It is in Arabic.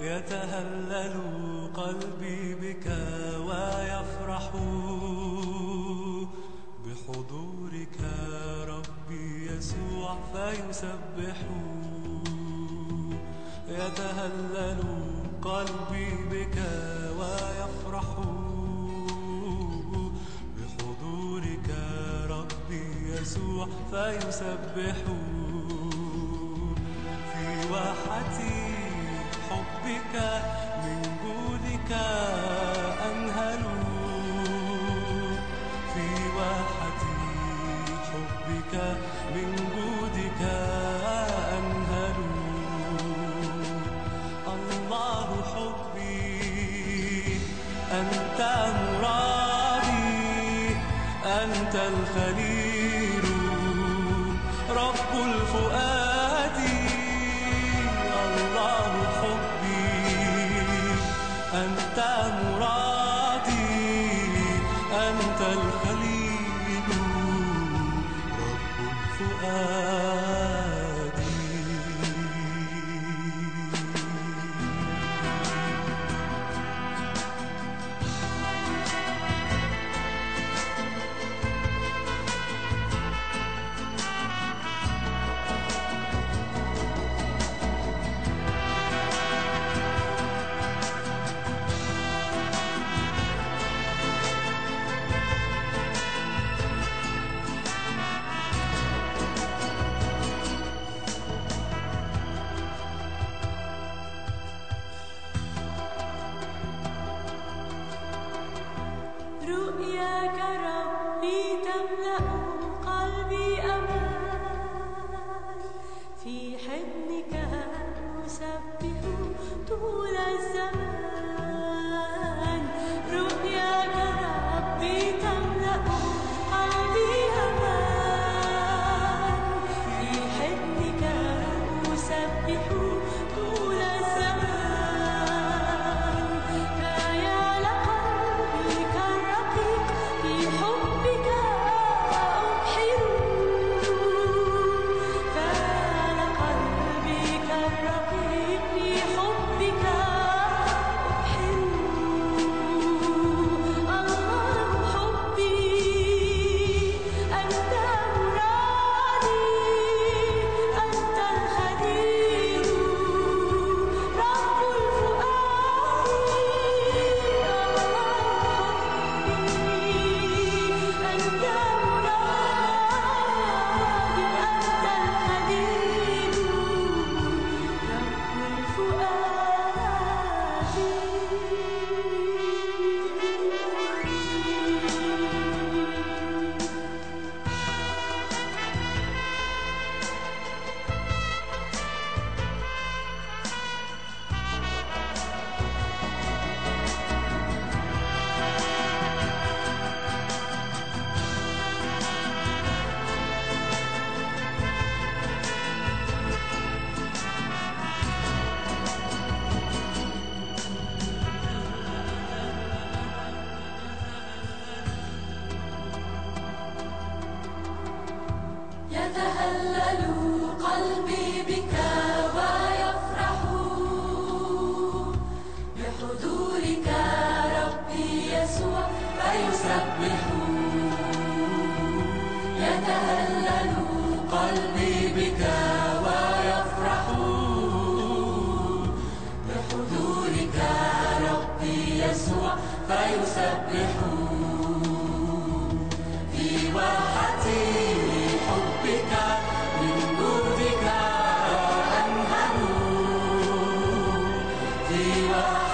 يتهلل قلبي بك ويفرح بحضورك. ربي يسوع فيسبح. يتهلل قلبي بك ويفرح بحضورك. ربي يسوع فيسبح. من جودك أنهل الله حبي أنت مرادي أنت الخليل. رب الفؤاد في حج قلبي بك you are.